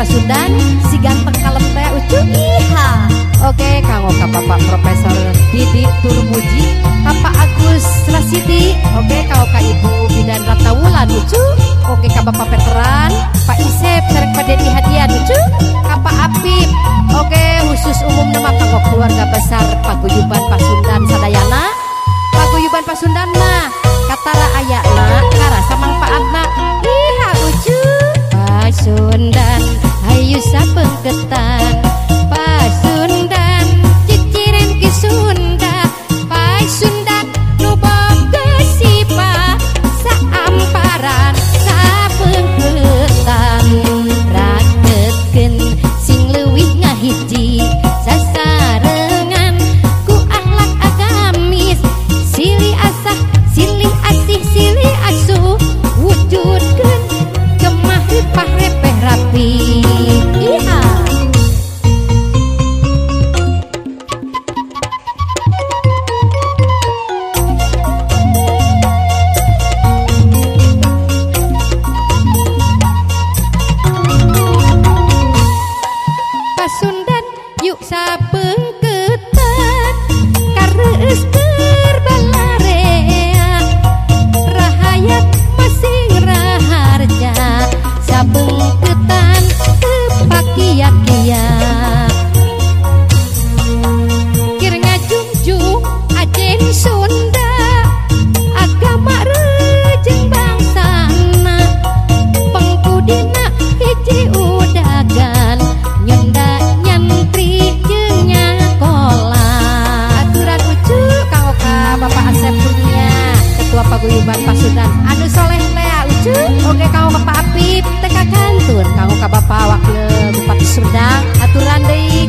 Pasundan si ganteng kalem teh uju iha. Oke kanggo ka Bapak Profesor Didi Turmuji Bapak Agus Rasidi. Oke kanggo ka Ibu Bidan Ratawulan uju oke ka Bapak Veteran Pak Isep sareng Pak Dedi Hadian uju ka Pak Apip oke khusus umum nama kanggo keluarga besar paguyuban Pasundan Sadayana. Paguyuban Pasundan mah katara ayakna karasa manfaatna iha uju Pasundan ayu sapengketan paguyuban pasundan anu soleh lea lucu. Oke kau ke Pak Apip teka kantor kau ke Bapak wakil bupati Sudang aturan deui